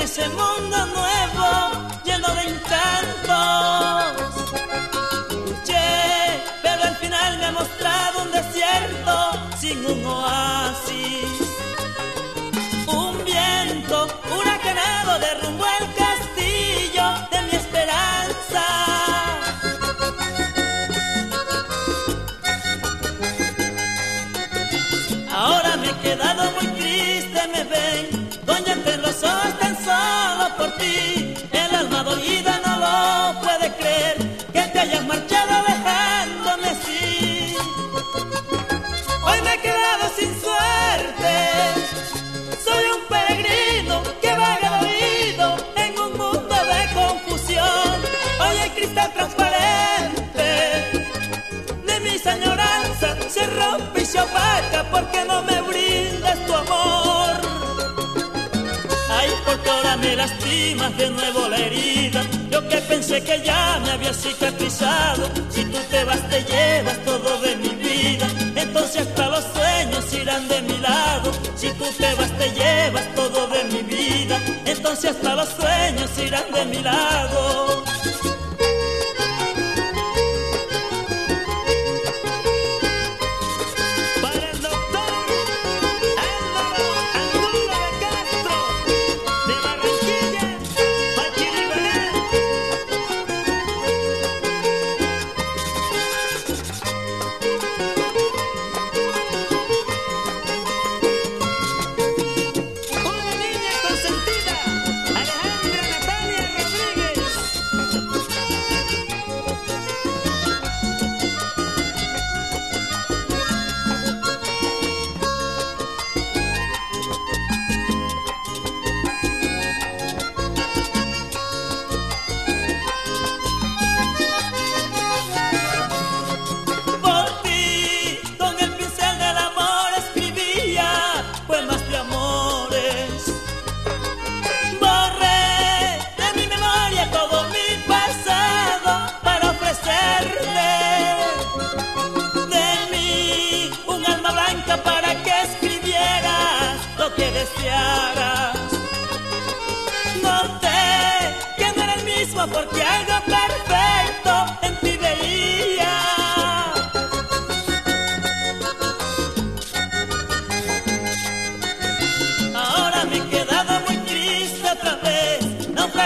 Ese mundo nuevo, por ti. Me lastimas de nuevo la herida. Yo que pensé que ya me había cicatrizado. Si tú te vas, te llevas todo de mi vida. Entonces hasta los sueños irán de mi lado. Si tú te vas, te llevas todo de mi vida. Entonces hasta los sueños irán de mi lado.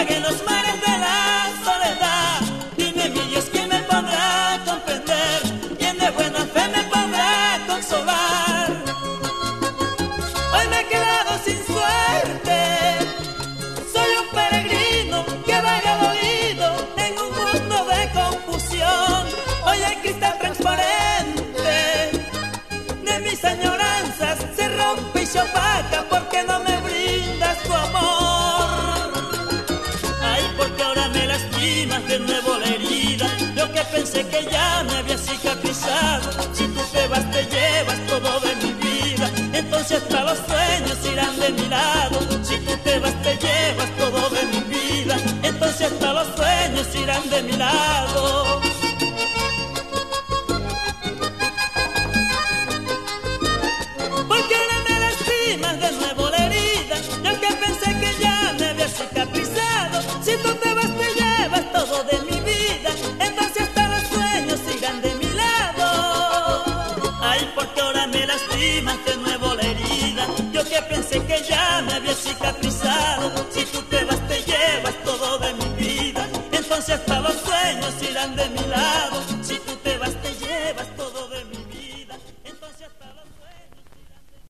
Vez. Naufragué en los mares de la soledad. Dime, mi ¿quién me podrá comprender? ¿Quién de buena fe me podrá consolar? Hoy me he quedado sin suerte. Soy un peregrino que vaga dolido en un mundo de confusión. Hoy el cristal transparente de mis añoranzas se rompe y se opaca de nuevo la herida. Yo que pensé que ya me había cicatrizado. Si tú te vas, te llevas todo de mi vida. Entonces hasta los sueños irán de mi lado. Si tú te vas, te llevas todo de mi vida. Entonces hasta los sueños irán de mi lado. lastimas de nuevo la herida. Yo que pensé que ya me había cicatrizado. Si tú te vas, te llevas todo de mi vida. Entonces, para los sueños irán de mi lado.